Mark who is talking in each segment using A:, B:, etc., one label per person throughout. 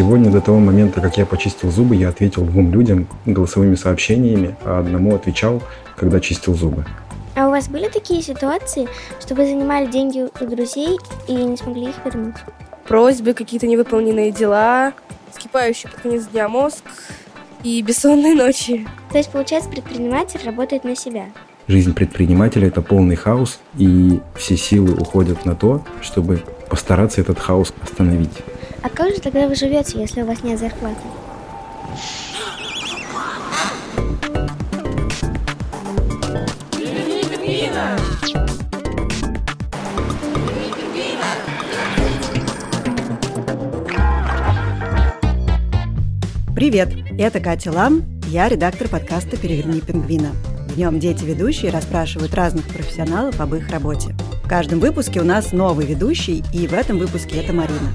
A: Сегодня до того момента, как я почистил зубы, я ответил двум людям голосовыми сообщениями, а одному отвечал, когда чистил зубы.
B: А у вас были такие ситуации, что вы занимали деньги у друзей и не смогли их вернуть?
C: Просьбы, какие-то невыполненные дела, скипающий под конец дня мозг и бессонные ночи.
B: То есть, получается, предприниматель работает на себя?
A: Жизнь предпринимателя – это полный хаос, и все силы уходят на то, чтобы постараться этот хаос остановить.
B: А как же тогда вы живете, если у вас нет зарплаты?
D: Привет, это Катя Лам, я редактор подкаста «Переверни пингвина». В нем дети-ведущие расспрашивают разных профессионалов об их работе. В каждом выпуске у нас новый ведущий, и в этом выпуске это Марина.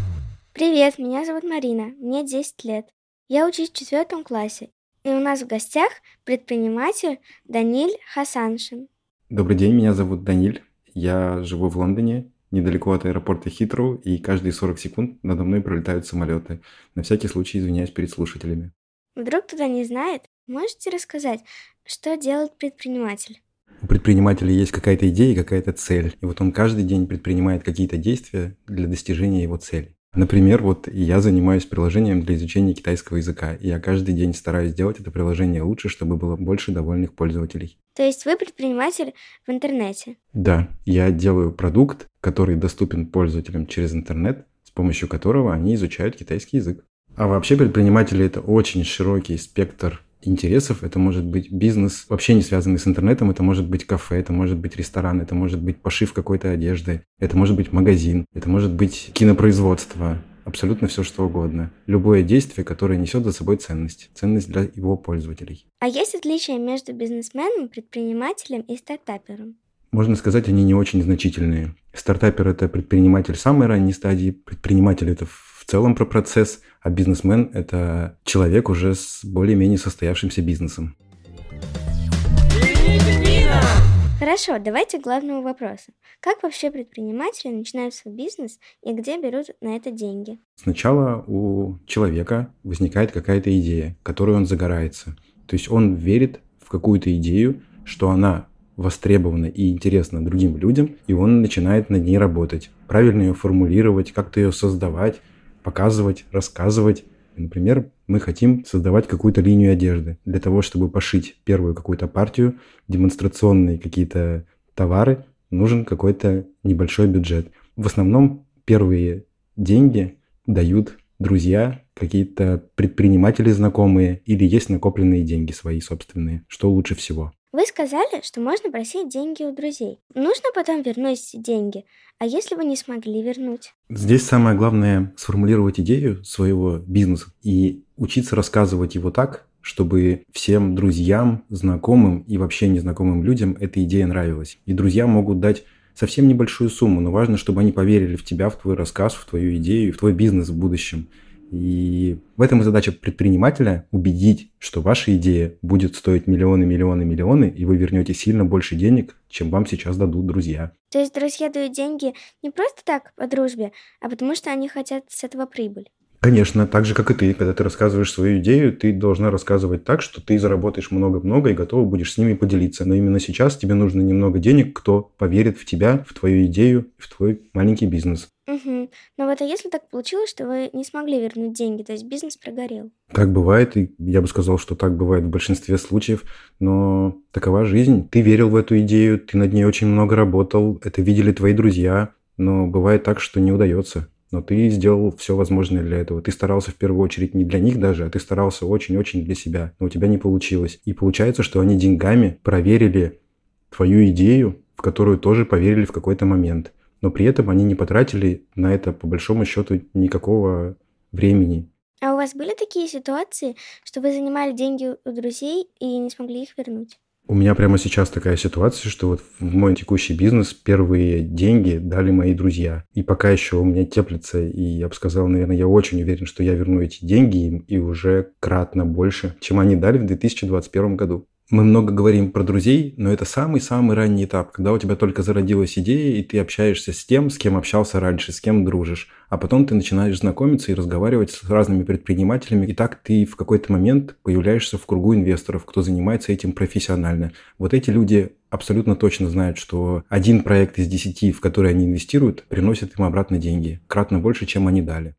B: Привет, меня зовут Марина, мне 10 лет. Я учусь в четвертом классе, и у нас в гостях предприниматель Даниль Хасаншин.
A: Добрый день, меня зовут Даниль. Я живу в Лондоне, недалеко от аэропорта Хитроу, и каждые 40 секунд надо мной пролетают самолеты. На всякий случай извиняюсь перед слушателями.
B: Вдруг кто-то не знает, можете рассказать, что делает предприниматель?
A: У предпринимателя есть какая-то идея, какая-то цель. И вот он каждый день предпринимает какие-то действия для достижения его цели. Например, вот я занимаюсь приложением для изучения китайского языка, и я каждый день стараюсь сделать это приложение лучше, чтобы было больше довольных пользователей.
B: То есть вы предприниматель в интернете?
A: Да, я делаю продукт, который доступен пользователям через интернет, с помощью которого они изучают китайский язык. А вообще предприниматели – это очень широкий спектр интересов. Это может быть бизнес, вообще не связанный с интернетом. Это может быть кафе, это может быть ресторан, это может быть пошив какой-то одежды, это может быть магазин, это может быть кинопроизводство. Абсолютно все, что угодно. Любое действие, которое несет за собой ценность. Ценность для его пользователей.
B: А есть отличия между бизнесменом, предпринимателем и стартапером?
A: Можно сказать, они не очень значительные. Стартапер – это предприниматель самой ранней стадии, предприниматель – это в целом про процесс, а бизнесмен – это человек уже с более-менее состоявшимся бизнесом.
B: Хорошо, давайте к главному вопросу. Как вообще предприниматели начинают свой бизнес и где берут на это деньги?
A: Сначала у человека возникает какая-то идея, которой он загорается. То есть он верит в какую-то идею, что она востребована и интересна другим людям, и он начинает над ней работать. Правильно ее формулировать, как-то ее создавать, показывать, рассказывать. Например, мы хотим создавать какую-то линию одежды для того, чтобы пошить первую какую-то партию, демонстрационные какие-то товары, нужен какой-то небольшой бюджет. В основном первые деньги дают друзья, какие-то предприниматели знакомые или есть накопленные деньги свои собственные, что лучше всего.
B: Вы сказали, что можно просить деньги у друзей. Нужно потом вернуть деньги. А если вы не смогли вернуть?
A: Здесь самое главное сформулировать идею своего бизнеса и учиться рассказывать его так, чтобы всем друзьям, знакомым и вообще незнакомым людям эта идея нравилась. И друзья могут дать совсем небольшую сумму, но важно, чтобы они поверили в тебя, в твой рассказ, в твою идею, в твой бизнес в будущем. И в этом и задача предпринимателя убедить, что ваша идея будет стоить миллионы, миллионы, миллионы, и вы вернете сильно больше денег, чем вам сейчас дадут друзья.
B: То есть друзья дают деньги не просто так по дружбе, а потому что они хотят с этого прибыль.
A: Конечно, так же, как и ты. Когда ты рассказываешь свою идею, ты должна рассказывать так, что ты заработаешь много-много и готова будешь с ними поделиться. Но именно сейчас тебе нужно немного денег, кто поверит в тебя, в твою идею, в твой маленький бизнес.
B: Угу. Но вот а если так получилось, что вы не смогли вернуть деньги, то есть бизнес прогорел?
A: Так бывает, и я бы сказал, что так бывает в большинстве случаев, но такова жизнь. Ты верил в эту идею, ты над ней очень много работал, это видели твои друзья, но бывает так, что не удается. Но ты сделал все возможное для этого. Ты старался в первую очередь не для них даже, а ты старался очень-очень для себя. Но у тебя не получилось. И получается, что они деньгами проверили твою идею, в которую тоже поверили в какой-то момент но при этом они не потратили на это, по большому счету, никакого времени.
B: А у вас были такие ситуации, что вы занимали деньги у друзей и не смогли их вернуть?
A: У меня прямо сейчас такая ситуация, что вот в мой текущий бизнес первые деньги дали мои друзья. И пока еще у меня теплится, и я бы сказал, наверное, я очень уверен, что я верну эти деньги им и уже кратно больше, чем они дали в 2021 году. Мы много говорим про друзей, но это самый-самый ранний этап, когда у тебя только зародилась идея, и ты общаешься с тем, с кем общался раньше, с кем дружишь. А потом ты начинаешь знакомиться и разговаривать с разными предпринимателями, и так ты в какой-то момент появляешься в кругу инвесторов, кто занимается этим профессионально. Вот эти люди абсолютно точно знают, что один проект из десяти, в который они инвестируют, приносит им обратно деньги, кратно больше, чем они дали.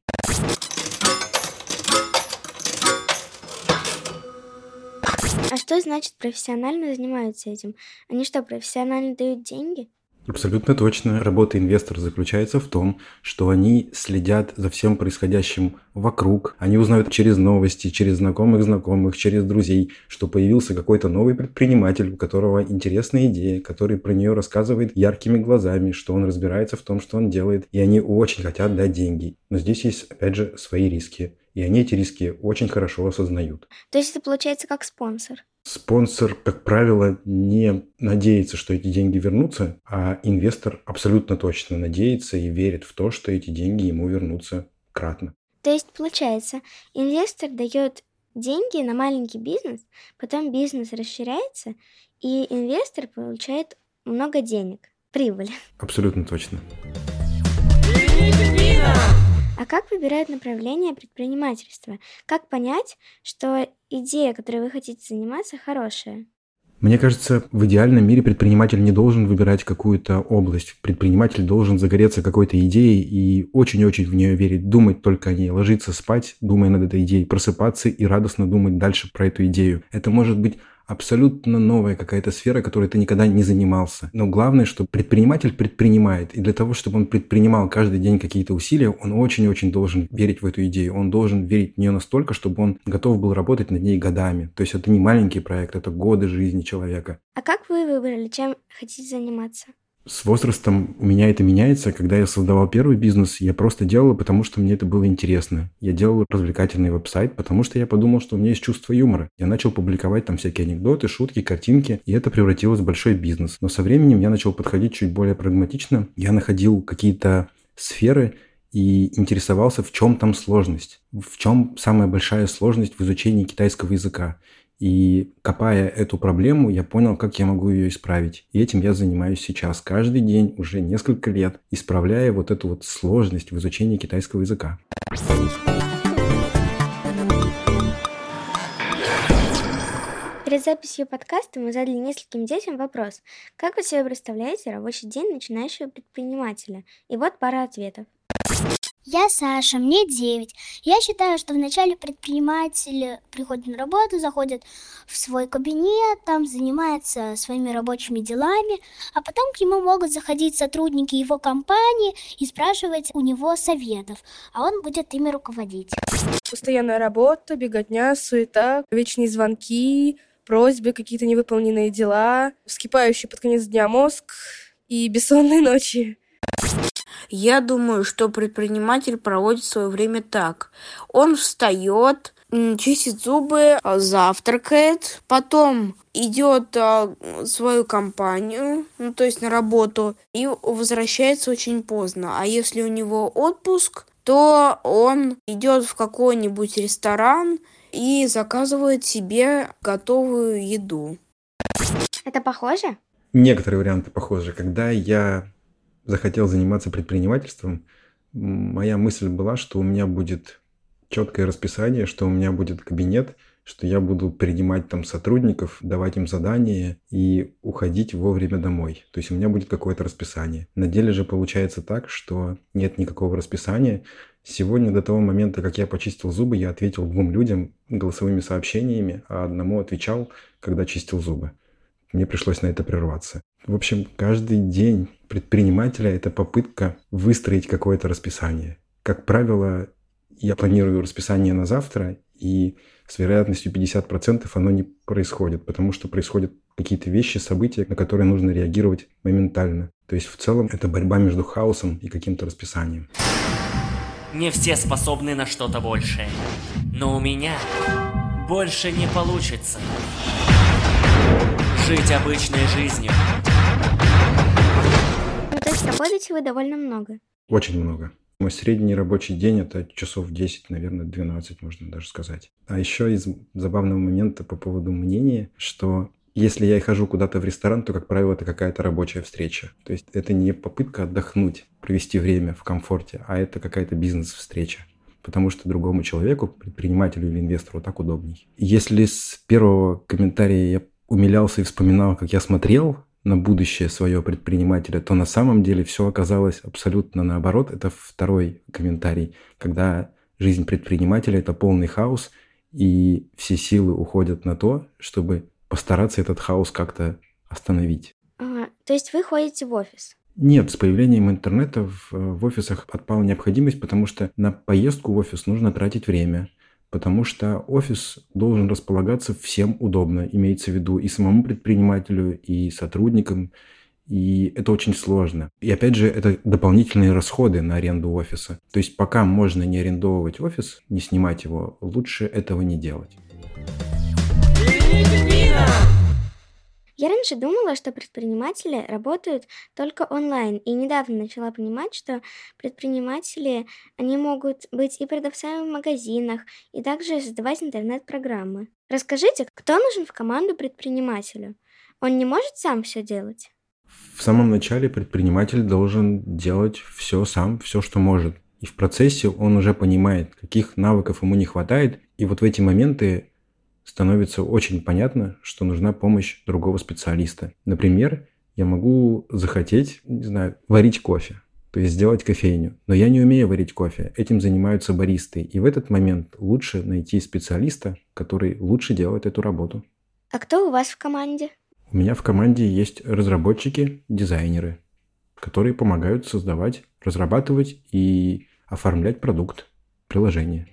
B: Что значит профессионально занимаются этим? Они что, профессионально дают деньги?
A: Абсолютно точно. Работа инвестора заключается в том, что они следят за всем происходящим вокруг. Они узнают через новости, через знакомых знакомых, через друзей, что появился какой-то новый предприниматель, у которого интересная идея, который про нее рассказывает яркими глазами, что он разбирается в том, что он делает, и они очень хотят дать деньги. Но здесь есть, опять же, свои риски. И они эти риски очень хорошо осознают.
B: То есть это получается как спонсор?
A: Спонсор, как правило, не надеется, что эти деньги вернутся, а инвестор абсолютно точно надеется и верит в то, что эти деньги ему вернутся кратно.
B: То есть получается, инвестор дает деньги на маленький бизнес, потом бизнес расширяется, и инвестор получает много денег, прибыль.
A: Абсолютно точно.
B: А как выбирают направление предпринимательства? Как понять, что идея, которой вы хотите заниматься, хорошая?
A: Мне кажется, в идеальном мире предприниматель не должен выбирать какую-то область. Предприниматель должен загореться какой-то идеей и очень-очень в нее верить, думать только о ней, ложиться спать, думая над этой идеей, просыпаться и радостно думать дальше про эту идею. Это может быть абсолютно новая какая-то сфера, которой ты никогда не занимался. Но главное, что предприниматель предпринимает. И для того, чтобы он предпринимал каждый день какие-то усилия, он очень-очень должен верить в эту идею. Он должен верить в нее настолько, чтобы он готов был работать над ней годами. То есть это не маленький проект, это годы жизни человека.
B: А как вы выбрали, чем хотите заниматься?
A: С возрастом у меня это меняется. Когда я создавал первый бизнес, я просто делал, потому что мне это было интересно. Я делал развлекательный веб-сайт, потому что я подумал, что у меня есть чувство юмора. Я начал публиковать там всякие анекдоты, шутки, картинки, и это превратилось в большой бизнес. Но со временем я начал подходить чуть более прагматично. Я находил какие-то сферы, и интересовался, в чем там сложность, в чем самая большая сложность в изучении китайского языка. И копая эту проблему, я понял, как я могу ее исправить. И этим я занимаюсь сейчас, каждый день, уже несколько лет, исправляя вот эту вот сложность в изучении китайского языка.
B: Перед записью подкаста мы задали нескольким детям вопрос. Как вы себе представляете рабочий день начинающего предпринимателя? И вот пара ответов.
E: Я Саша, мне 9. Я считаю, что вначале предприниматель приходит на работу, заходит в свой кабинет, там занимается своими рабочими делами, а потом к нему могут заходить сотрудники его компании и спрашивать у него советов, а он будет ими руководить.
C: Постоянная работа, беготня, суета, вечные звонки, просьбы, какие-то невыполненные дела, вскипающий под конец дня мозг и бессонные ночи.
F: Я думаю, что предприниматель проводит свое время так. Он встает, чистит зубы, а, завтракает, потом идет а, в свою компанию, ну то есть на работу, и возвращается очень поздно. А если у него отпуск, то он идет в какой-нибудь ресторан и заказывает себе готовую еду.
B: Это похоже?
A: Некоторые варианты похожи. Когда я захотел заниматься предпринимательством, моя мысль была, что у меня будет четкое расписание, что у меня будет кабинет, что я буду принимать там сотрудников, давать им задания и уходить вовремя домой. То есть у меня будет какое-то расписание. На деле же получается так, что нет никакого расписания. Сегодня до того момента, как я почистил зубы, я ответил двум людям голосовыми сообщениями, а одному отвечал, когда чистил зубы. Мне пришлось на это прерваться. В общем, каждый день предпринимателя – это попытка выстроить какое-то расписание. Как правило, я планирую расписание на завтра, и с вероятностью 50% оно не происходит, потому что происходят какие-то вещи, события, на которые нужно реагировать моментально. То есть в целом это борьба между хаосом и каким-то расписанием.
G: Не все способны на что-то большее. Но у меня больше не получится. Жить обычной жизнью
B: работаете вы довольно много.
A: Очень много. Мой средний рабочий день – это часов 10, наверное, 12, можно даже сказать. А еще из забавного момента по поводу мнения, что если я и хожу куда-то в ресторан, то, как правило, это какая-то рабочая встреча. То есть это не попытка отдохнуть, провести время в комфорте, а это какая-то бизнес-встреча потому что другому человеку, предпринимателю или инвестору, так удобней. Если с первого комментария я умилялся и вспоминал, как я смотрел на будущее свое предпринимателя, то на самом деле все оказалось абсолютно наоборот. Это второй комментарий, когда жизнь предпринимателя – это полный хаос, и все силы уходят на то, чтобы постараться этот хаос как-то остановить.
B: Ага, то есть вы ходите в офис?
A: Нет, с появлением интернета в, в офисах отпала необходимость, потому что на поездку в офис нужно тратить время потому что офис должен располагаться всем удобно, имеется в виду и самому предпринимателю, и сотрудникам, и это очень сложно. И опять же, это дополнительные расходы на аренду офиса. То есть пока можно не арендовывать офис, не снимать его, лучше этого не делать.
B: Я раньше думала, что предприниматели работают только онлайн, и недавно начала понимать, что предприниматели, они могут быть и продавцами в магазинах, и также создавать интернет-программы. Расскажите, кто нужен в команду предпринимателю? Он не может сам все делать?
A: В самом начале предприниматель должен делать все сам, все, что может. И в процессе он уже понимает, каких навыков ему не хватает. И вот в эти моменты становится очень понятно, что нужна помощь другого специалиста. Например, я могу захотеть, не знаю, варить кофе, то есть сделать кофейню. Но я не умею варить кофе, этим занимаются баристы. И в этот момент лучше найти специалиста, который лучше делает эту работу.
B: А кто у вас в команде?
A: У меня в команде есть разработчики, дизайнеры, которые помогают создавать, разрабатывать и оформлять продукт, приложение.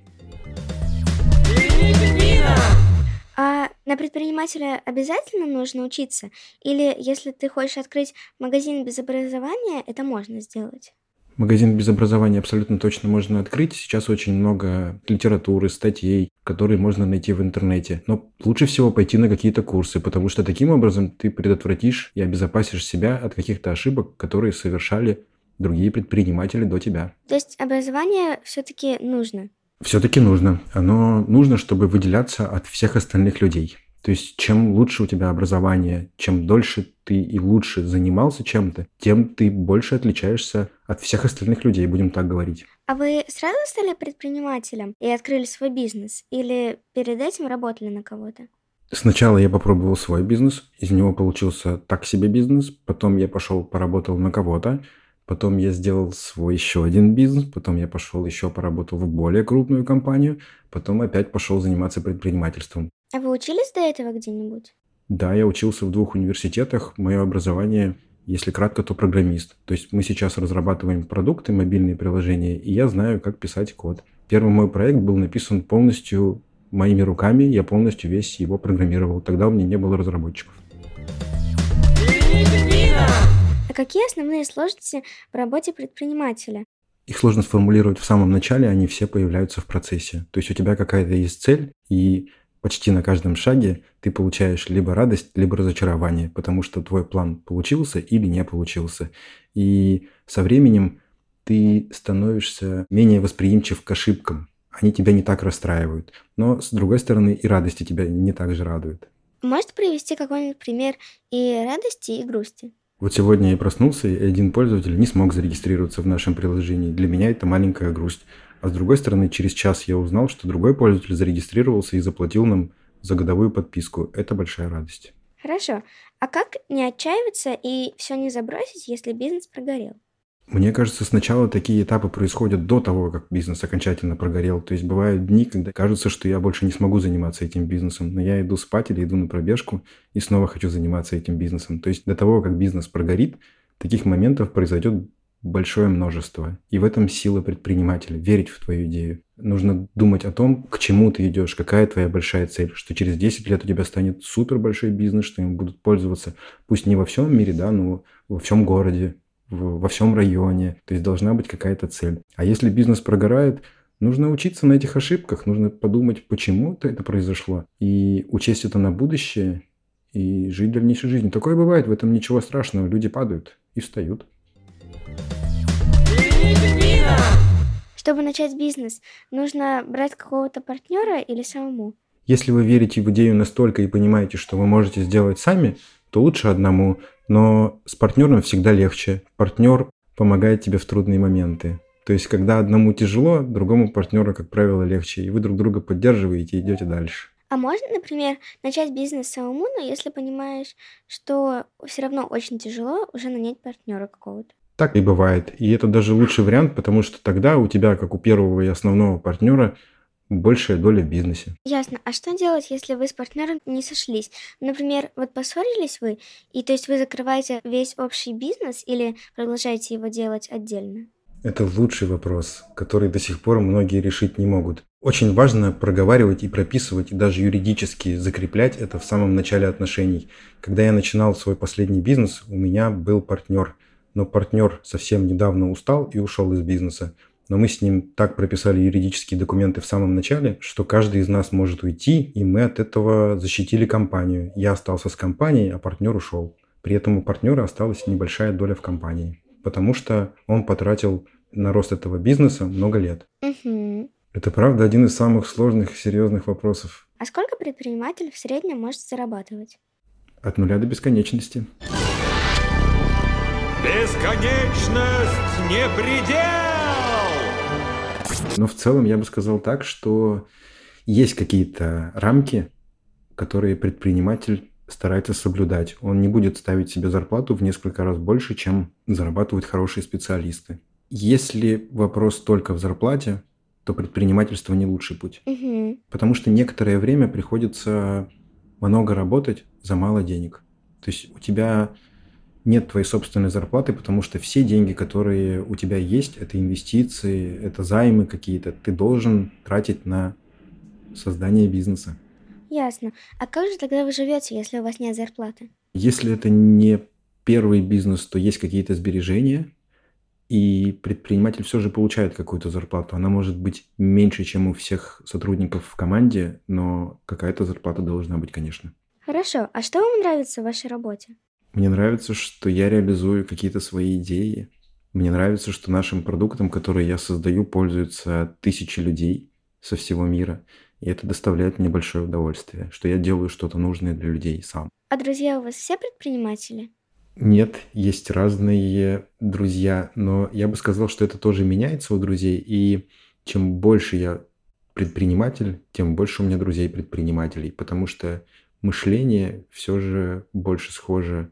B: А на предпринимателя обязательно нужно учиться? Или если ты хочешь открыть магазин без образования, это можно сделать?
A: Магазин без образования абсолютно точно можно открыть. Сейчас очень много литературы, статей, которые можно найти в интернете. Но лучше всего пойти на какие-то курсы, потому что таким образом ты предотвратишь и обезопасишь себя от каких-то ошибок, которые совершали другие предприниматели до тебя.
B: То есть образование все-таки нужно?
A: Все-таки нужно. Оно нужно, чтобы выделяться от всех остальных людей. То есть чем лучше у тебя образование, чем дольше ты и лучше занимался чем-то, тем ты больше отличаешься от всех остальных людей, будем так говорить.
B: А вы сразу стали предпринимателем и открыли свой бизнес? Или перед этим работали на кого-то?
A: Сначала я попробовал свой бизнес, из него получился так себе бизнес, потом я пошел поработал на кого-то, Потом я сделал свой еще один бизнес, потом я пошел еще поработал в более крупную компанию, потом опять пошел заниматься предпринимательством.
B: А вы учились до этого где-нибудь?
A: Да, я учился в двух университетах. Мое образование, если кратко, то программист. То есть мы сейчас разрабатываем продукты, мобильные приложения, и я знаю, как писать код. Первый мой проект был написан полностью моими руками, я полностью весь его программировал. Тогда у меня не было разработчиков.
B: А какие основные сложности в работе предпринимателя?
A: Их сложно сформулировать в самом начале, они все появляются в процессе. То есть у тебя какая-то есть цель, и почти на каждом шаге ты получаешь либо радость, либо разочарование, потому что твой план получился или не получился. И со временем ты становишься менее восприимчив к ошибкам. Они тебя не так расстраивают. Но, с другой стороны, и радости тебя не так же радуют.
B: Можете привести какой-нибудь пример и радости, и грусти?
A: Вот сегодня я проснулся, и один пользователь не смог зарегистрироваться в нашем приложении. Для меня это маленькая грусть. А с другой стороны, через час я узнал, что другой пользователь зарегистрировался и заплатил нам за годовую подписку. Это большая радость.
B: Хорошо. А как не отчаиваться и все не забросить, если бизнес прогорел?
A: Мне кажется, сначала такие этапы происходят до того, как бизнес окончательно прогорел. То есть бывают дни, когда кажется, что я больше не смогу заниматься этим бизнесом, но я иду спать или иду на пробежку и снова хочу заниматься этим бизнесом. То есть до того, как бизнес прогорит, таких моментов произойдет большое множество. И в этом сила предпринимателя – верить в твою идею. Нужно думать о том, к чему ты идешь, какая твоя большая цель, что через 10 лет у тебя станет супер большой бизнес, что им будут пользоваться, пусть не во всем мире, да, но во всем городе, во всем районе. То есть должна быть какая-то цель. А если бизнес прогорает, нужно учиться на этих ошибках, нужно подумать, почему это произошло, и учесть это на будущее, и жить дальнейшей жизнью. Такое бывает, в этом ничего страшного. Люди падают и встают.
B: Чтобы начать бизнес, нужно брать какого-то партнера или самому?
A: Если вы верите в идею настолько и понимаете, что вы можете сделать сами, то лучше одному, но с партнером всегда легче. Партнер помогает тебе в трудные моменты. То есть, когда одному тяжело, другому партнеру, как правило, легче, и вы друг друга поддерживаете и идете дальше.
B: А можно, например, начать бизнес самому, но если понимаешь, что все равно очень тяжело, уже нанять партнера какого-то?
A: Так и бывает. И это даже лучший вариант, потому что тогда у тебя, как у первого и основного партнера, большая доля в бизнесе.
B: Ясно. А что делать, если вы с партнером не сошлись? Например, вот поссорились вы, и то есть вы закрываете весь общий бизнес или продолжаете его делать отдельно?
A: Это лучший вопрос, который до сих пор многие решить не могут. Очень важно проговаривать и прописывать, и даже юридически закреплять это в самом начале отношений. Когда я начинал свой последний бизнес, у меня был партнер, но партнер совсем недавно устал и ушел из бизнеса. Но мы с ним так прописали юридические документы в самом начале, что каждый из нас может уйти, и мы от этого защитили компанию. Я остался с компанией, а партнер ушел. При этом у партнера осталась небольшая доля в компании потому что он потратил на рост этого бизнеса много лет.
B: Угу.
A: Это правда один из самых сложных и серьезных вопросов.
B: А сколько предприниматель в среднем может зарабатывать?
A: От нуля до бесконечности.
H: Бесконечность не предел!
A: Но в целом я бы сказал так, что есть какие-то рамки, которые предприниматель старается соблюдать. Он не будет ставить себе зарплату в несколько раз больше, чем зарабатывают хорошие специалисты. Если вопрос только в зарплате, то предпринимательство не лучший путь.
B: Угу.
A: Потому что некоторое время приходится много работать за мало денег. То есть у тебя нет твоей собственной зарплаты, потому что все деньги, которые у тебя есть, это инвестиции, это займы какие-то, ты должен тратить на создание бизнеса.
B: Ясно. А как же тогда вы живете, если у вас нет зарплаты?
A: Если это не первый бизнес, то есть какие-то сбережения, и предприниматель все же получает какую-то зарплату. Она может быть меньше, чем у всех сотрудников в команде, но какая-то зарплата должна быть, конечно.
B: Хорошо. А что вам нравится в вашей работе?
A: Мне нравится, что я реализую какие-то свои идеи. Мне нравится, что нашим продуктом, который я создаю, пользуются тысячи людей со всего мира. И это доставляет мне большое удовольствие, что я делаю что-то нужное для людей сам.
B: А друзья у вас все предприниматели?
A: Нет, есть разные друзья, но я бы сказал, что это тоже меняется у друзей. И чем больше я предприниматель, тем больше у меня друзей-предпринимателей, потому что мышление все же больше схоже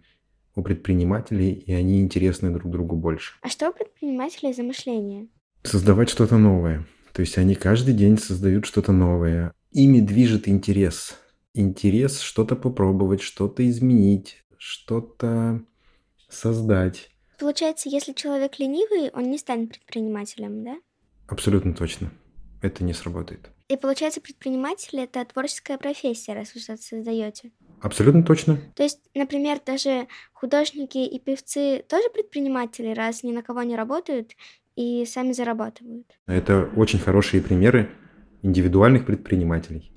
A: у предпринимателей, и они интересны друг другу больше.
B: А что у предпринимателей за мышление?
A: Создавать что-то новое. То есть они каждый день создают что-то новое. Ими движет интерес. Интерес что-то попробовать, что-то изменить, что-то создать.
B: Получается, если человек ленивый, он не станет предпринимателем, да?
A: Абсолютно точно. Это не сработает.
B: И получается, предприниматель это творческая профессия, раз вы что-то создаете.
A: Абсолютно точно.
B: То есть, например, даже художники и певцы тоже предприниматели, раз ни на кого не работают и сами зарабатывают.
A: Это очень хорошие примеры индивидуальных предпринимателей.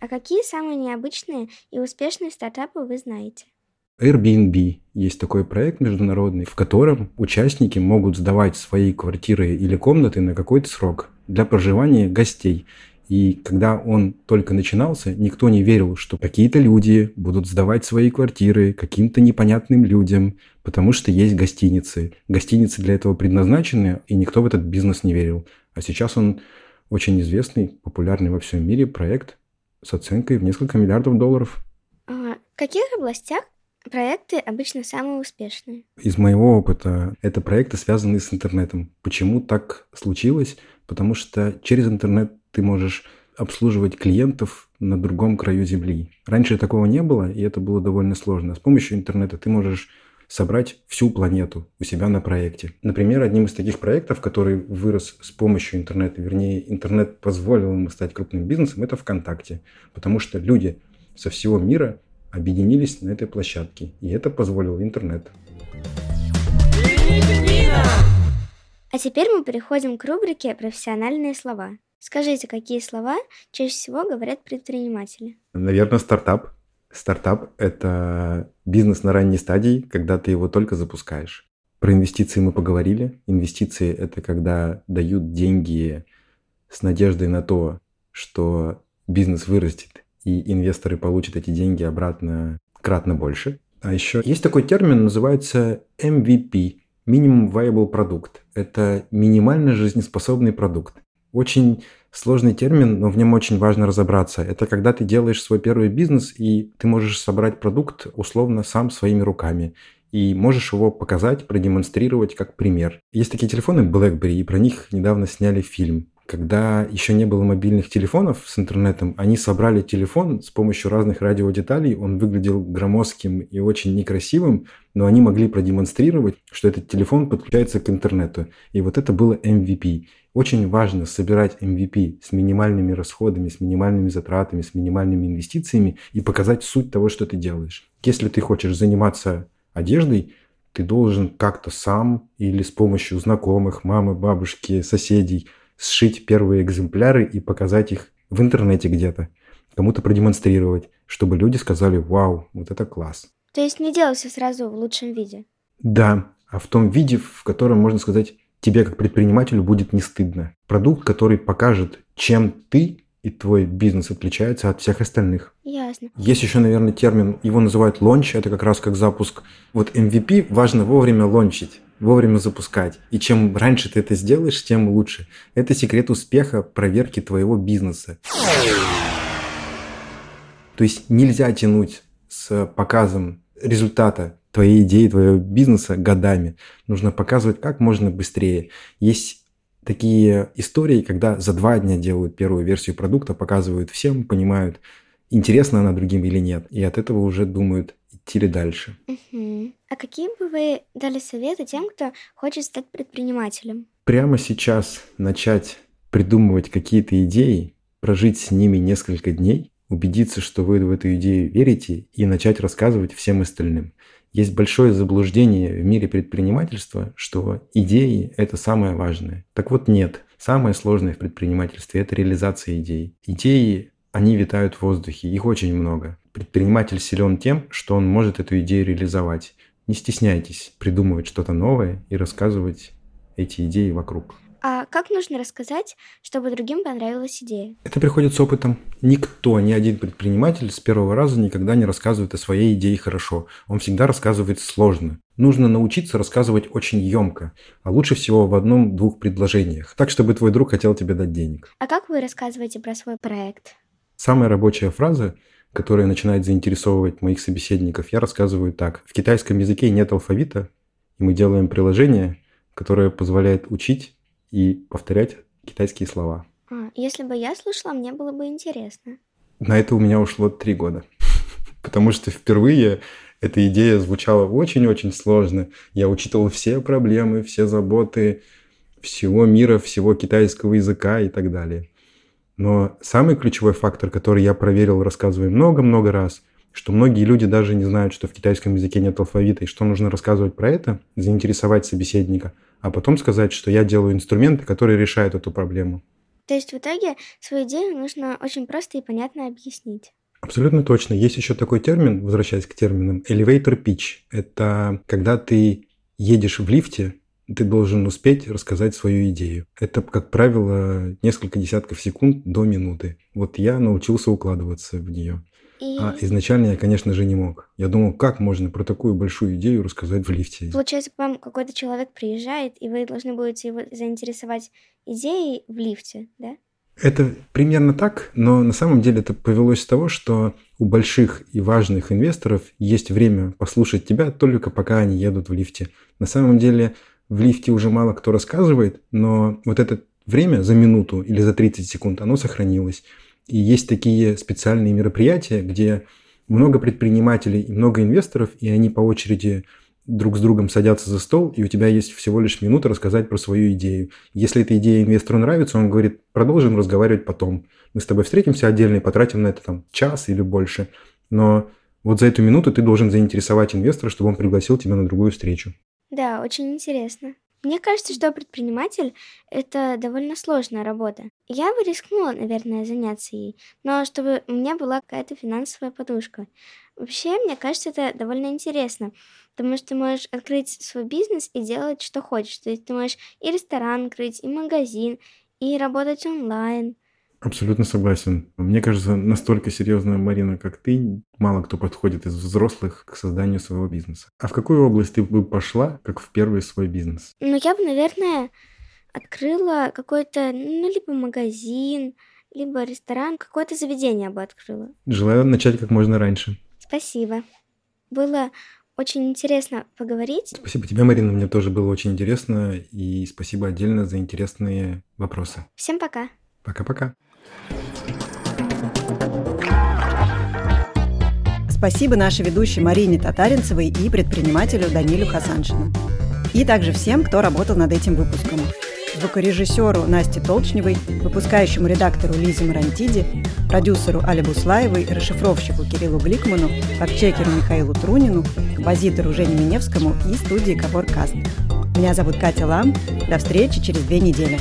B: А какие самые необычные и успешные стартапы вы знаете?
A: Airbnb есть такой проект международный, в котором участники могут сдавать свои квартиры или комнаты на какой-то срок для проживания гостей. И когда он только начинался, никто не верил, что какие-то люди будут сдавать свои квартиры каким-то непонятным людям, потому что есть гостиницы. Гостиницы для этого предназначены, и никто в этот бизнес не верил. А сейчас он очень известный, популярный во всем мире проект с оценкой в несколько миллиардов долларов.
B: А в каких областях проекты обычно самые успешные?
A: Из моего опыта это проекты, связанные с интернетом. Почему так случилось? Потому что через интернет ты можешь обслуживать клиентов на другом краю Земли. Раньше такого не было, и это было довольно сложно. С помощью интернета ты можешь собрать всю планету у себя на проекте. Например, одним из таких проектов, который вырос с помощью интернета, вернее, интернет позволил ему стать крупным бизнесом, это ВКонтакте. Потому что люди со всего мира объединились на этой площадке, и это позволил интернет.
B: А теперь мы переходим к рубрике «Профессиональные слова». Скажите, какие слова чаще всего говорят предприниматели?
A: Наверное, стартап. Стартап – это бизнес на ранней стадии, когда ты его только запускаешь. Про инвестиции мы поговорили. Инвестиции – это когда дают деньги с надеждой на то, что бизнес вырастет, и инвесторы получат эти деньги обратно кратно больше. А еще есть такой термин, называется MVP – Minimum Viable Product. Это минимально жизнеспособный продукт. Очень сложный термин, но в нем очень важно разобраться. Это когда ты делаешь свой первый бизнес, и ты можешь собрать продукт условно сам своими руками. И можешь его показать, продемонстрировать как пример. Есть такие телефоны BlackBerry, и про них недавно сняли фильм когда еще не было мобильных телефонов с интернетом, они собрали телефон с помощью разных радиодеталей. Он выглядел громоздким и очень некрасивым, но они могли продемонстрировать, что этот телефон подключается к интернету. И вот это было MVP. Очень важно собирать MVP с минимальными расходами, с минимальными затратами, с минимальными инвестициями и показать суть того, что ты делаешь. Если ты хочешь заниматься одеждой, ты должен как-то сам или с помощью знакомых, мамы, бабушки, соседей – сшить первые экземпляры и показать их в интернете где-то, кому-то продемонстрировать, чтобы люди сказали «Вау, вот это класс».
B: То есть не делать все сразу в лучшем виде?
A: Да, а в том виде, в котором, можно сказать, тебе как предпринимателю будет не стыдно. Продукт, который покажет, чем ты и твой бизнес отличается от всех остальных.
B: Ясно.
A: Есть еще, наверное, термин, его называют лонч, это как раз как запуск. Вот MVP важно вовремя лончить вовремя запускать. И чем раньше ты это сделаешь, тем лучше. Это секрет успеха проверки твоего бизнеса. То есть нельзя тянуть с показом результата твоей идеи, твоего бизнеса годами. Нужно показывать как можно быстрее. Есть такие истории, когда за два дня делают первую версию продукта, показывают всем, понимают, интересна она другим или нет. И от этого уже думают, ли дальше.
B: Угу. А какие бы вы дали советы тем, кто хочет стать предпринимателем?
A: Прямо сейчас начать придумывать какие-то идеи, прожить с ними несколько дней, убедиться, что вы в эту идею верите, и начать рассказывать всем остальным. Есть большое заблуждение в мире предпринимательства, что идеи – это самое важное. Так вот нет. Самое сложное в предпринимательстве – это реализация идей. Идеи, они витают в воздухе, их очень много. Предприниматель силен тем, что он может эту идею реализовать. Не стесняйтесь придумывать что-то новое и рассказывать эти идеи вокруг.
B: А как нужно рассказать, чтобы другим понравилась идея?
A: Это приходит с опытом. Никто, ни один предприниматель с первого раза никогда не рассказывает о своей идее хорошо. Он всегда рассказывает сложно. Нужно научиться рассказывать очень емко, а лучше всего в одном-двух предложениях, так, чтобы твой друг хотел тебе дать денег.
B: А как вы рассказываете про свой проект?
A: Самая рабочая фраза которая начинает заинтересовывать моих собеседников, я рассказываю так. В китайском языке нет алфавита, и мы делаем приложение, которое позволяет учить и повторять китайские слова.
B: А, если бы я слушала, мне было бы интересно.
A: На это у меня ушло три года. Потому что впервые эта идея звучала очень-очень сложно. Я учитывал все проблемы, все заботы всего мира, всего китайского языка и так далее. Но самый ключевой фактор, который я проверил, рассказывая много-много раз, что многие люди даже не знают, что в китайском языке нет алфавита, и что нужно рассказывать про это, заинтересовать собеседника, а потом сказать, что я делаю инструменты, которые решают эту проблему.
B: То есть в итоге свою идею нужно очень просто и понятно объяснить.
A: Абсолютно точно. Есть еще такой термин, возвращаясь к терминам, elevator pitch. Это когда ты едешь в лифте, ты должен успеть рассказать свою идею. Это, как правило, несколько десятков секунд до минуты. Вот я научился укладываться в нее. И... А изначально я, конечно же, не мог. Я думал, как можно про такую большую идею рассказать в лифте.
B: Получается, к вам какой-то человек приезжает, и вы должны будете его заинтересовать идеей в лифте, да?
A: Это примерно так, но на самом деле это повелось с того, что у больших и важных инвесторов есть время послушать тебя только пока они едут в лифте. На самом деле в лифте уже мало кто рассказывает, но вот это время за минуту или за 30 секунд, оно сохранилось. И есть такие специальные мероприятия, где много предпринимателей и много инвесторов, и они по очереди друг с другом садятся за стол, и у тебя есть всего лишь минута рассказать про свою идею. Если эта идея инвестору нравится, он говорит, продолжим разговаривать потом. Мы с тобой встретимся отдельно и потратим на это там час или больше. Но вот за эту минуту ты должен заинтересовать инвестора, чтобы он пригласил тебя на другую встречу.
B: Да, очень интересно. Мне кажется, что предприниматель — это довольно сложная работа. Я бы рискнула, наверное, заняться ей, но чтобы у меня была какая-то финансовая подушка. Вообще, мне кажется, это довольно интересно, потому что ты можешь открыть свой бизнес и делать, что хочешь. То есть ты можешь и ресторан открыть, и магазин, и работать онлайн.
A: Абсолютно согласен. Мне кажется, настолько серьезная Марина, как ты, мало кто подходит из взрослых к созданию своего бизнеса. А в какую область ты бы пошла, как в первый свой бизнес?
B: Ну, я бы, наверное, открыла какой-то, ну, либо магазин, либо ресторан, какое-то заведение бы открыла.
A: Желаю начать как можно раньше.
B: Спасибо. Было очень интересно поговорить.
A: Спасибо тебе, Марина. Мне тоже было очень интересно. И спасибо отдельно за интересные вопросы.
B: Всем пока.
A: Пока-пока.
D: Спасибо нашей ведущей Марине Татаринцевой и предпринимателю Данилю Хасаншину. И также всем, кто работал над этим выпуском. Звукорежиссеру Насте Толчневой, выпускающему редактору Лизе Марантиди, продюсеру Али Буслаевой, расшифровщику Кириллу Гликману, фактчекеру Михаилу Трунину, композитору Жене Миневскому и студии Коворкаст. Меня зовут Катя Лам. До встречи через две недели.